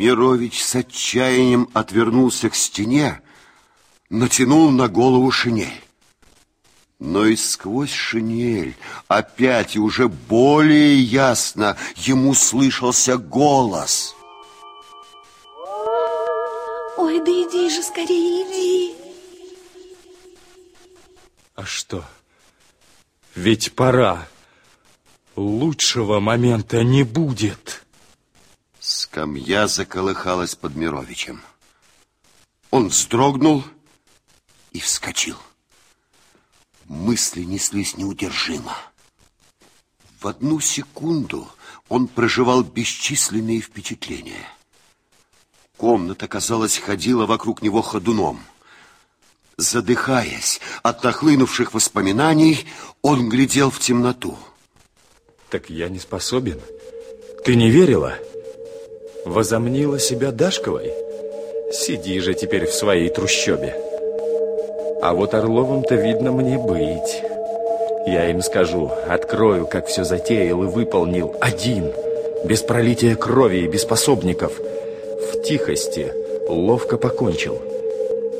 Мирович с отчаянием отвернулся к стене, натянул на голову шинель. Но и сквозь шинель опять и уже более ясно ему слышался голос. Ой, да иди же скорее, иди. А что? Ведь пора. Лучшего момента не будет. Скамья заколыхалась под Мировичем. Он вздрогнул и вскочил. Мысли неслись неудержимо. В одну секунду он проживал бесчисленные впечатления. Комната, казалось, ходила вокруг него ходуном. Задыхаясь от нахлынувших воспоминаний, он глядел в темноту. Так я не способен. Ты не верила? Возомнила себя Дашковой? Сиди же теперь в своей трущобе. А вот Орловым-то видно мне быть. Я им скажу, открою, как все затеял и выполнил один, без пролития крови и без пособников. В тихости ловко покончил.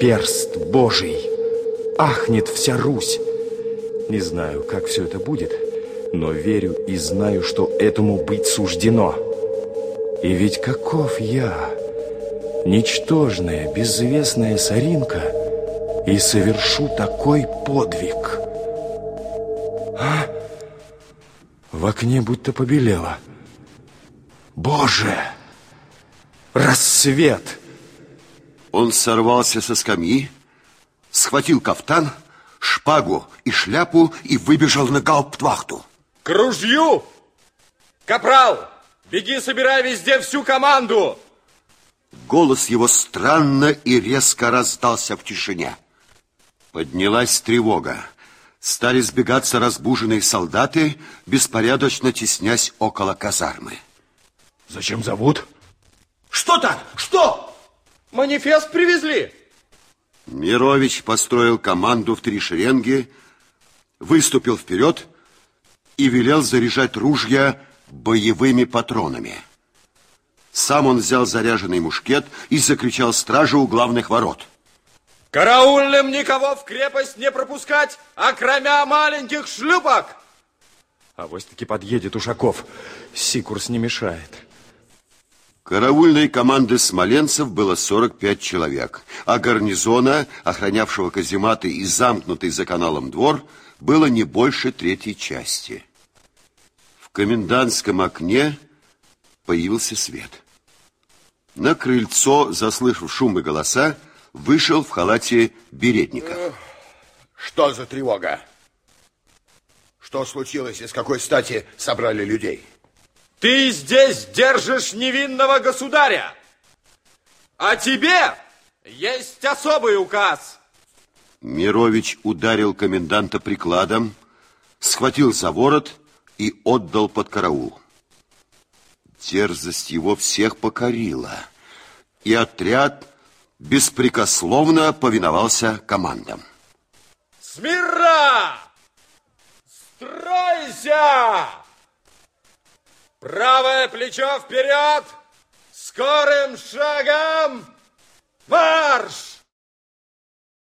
Перст Божий, ахнет вся Русь. Не знаю, как все это будет, но верю и знаю, что этому быть суждено. И ведь каков я, ничтожная, безвестная соринка, и совершу такой подвиг. А? В окне будто побелело. Боже! Рассвет! Он сорвался со скамьи, схватил кафтан, шпагу и шляпу и выбежал на гауптвахту. К ружью! Капрал, беги, собирай везде всю команду! Голос его странно и резко раздался в тишине. Поднялась тревога. Стали сбегаться разбуженные солдаты, беспорядочно теснясь около казармы. Зачем зовут? Что так? Что? Манифест привезли. Мирович построил команду в три шеренги, выступил вперед и велел заряжать ружья боевыми патронами. Сам он взял заряженный мушкет и закричал стражу у главных ворот. Караульным никого в крепость не пропускать, а кроме маленьких шлюпок. А вось таки подъедет Ушаков. Сикурс не мешает. Караульной команды смоленцев было 45 человек, а гарнизона, охранявшего казематы и замкнутый за каналом двор, было не больше третьей части. В комендантском окне появился свет. На крыльцо, заслышав шум и голоса, вышел в халате беретника. Что за тревога? Что случилось и с какой стати собрали людей? Ты здесь держишь невинного государя, а тебе есть особый указ. Мирович ударил коменданта прикладом, схватил за ворот и отдал под караул. Дерзость его всех покорила, и отряд беспрекословно повиновался командам. Смирно! Стройся! Правое плечо вперед! Скорым шагом марш!